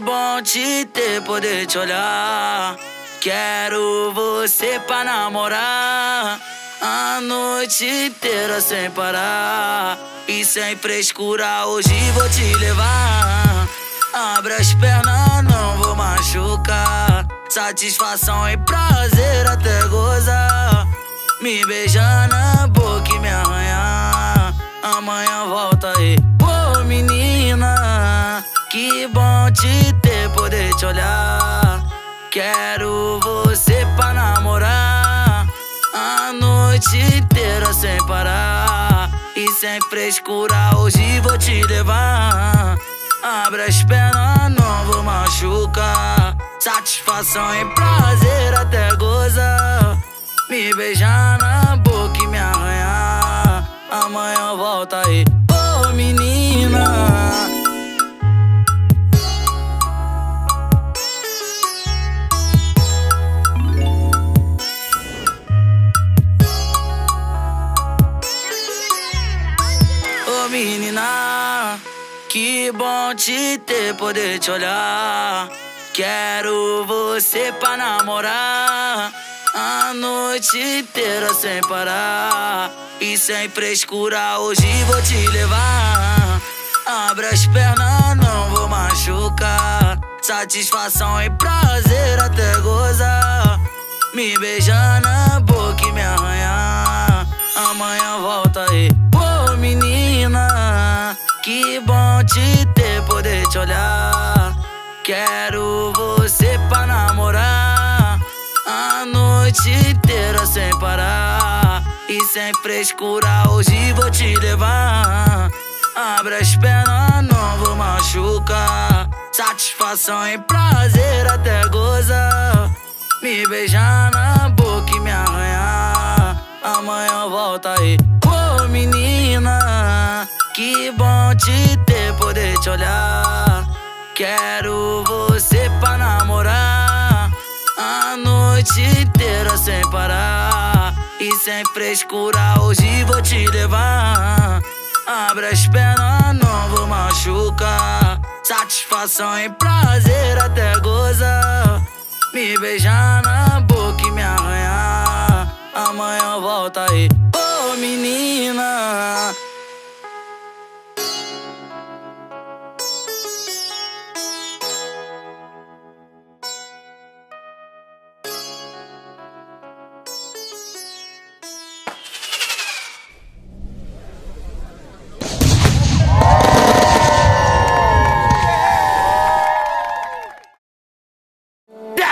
bom te ter, poder te olhar. Quero você pra namorar. A noite inteira sem parar. E sem frescura, hoje vou te levar. Abre as pernas, não vou machucar. Satisfação e prazer até gozar. Me beijar na boca e me arranhar. Amanhã volta aí. Que bom te ter, poder te olhar. Quero você pra namorar. A noite inteira sem parar. E sem frescura, hoje vou te levar. Abre as pernas, não vou machucar. Satisfação e prazer até gozar. Me beijar na boca e me arranhar. Amanhã volta aí. Menina. Que bom te ter, poder te olhar. Quero você pra namorar. A noite inteira sem parar. E sem frescura, hoje vou te levar. Abre as pernas, não vou machucar. Satisfação e prazer até gozar. Me beijar na boca e me arranhar. Amanhã volta aí. Te ter, poder te olhar. Quero você pra namorar. A noite inteira sem parar. E sem frescura, hoje vou te levar. Abre as pernas, não vou machucar. Satisfação e prazer até gozar. Me beijar na boca e me arranhar. Amanhã volta aí. Ô oh, menina. Que bom te ter, poder te olhar. Quero você pra namorar. A noite inteira sem parar. E sem frescura, hoje vou te levar. Abre as pernas, não vou machucar. Satisfação e prazer até gozar. Me beijar na boca e me arranhar. Amanhã volta aí. Ô oh, menina.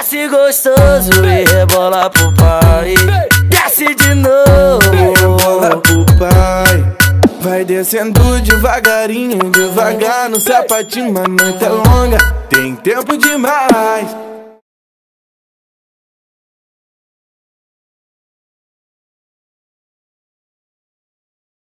Desce gostoso e rebola pro pai. Desce de novo. Rebola pro pai. Vai descendo devagarinho, devagar no sapatinho. A noite é longa, tem tempo demais.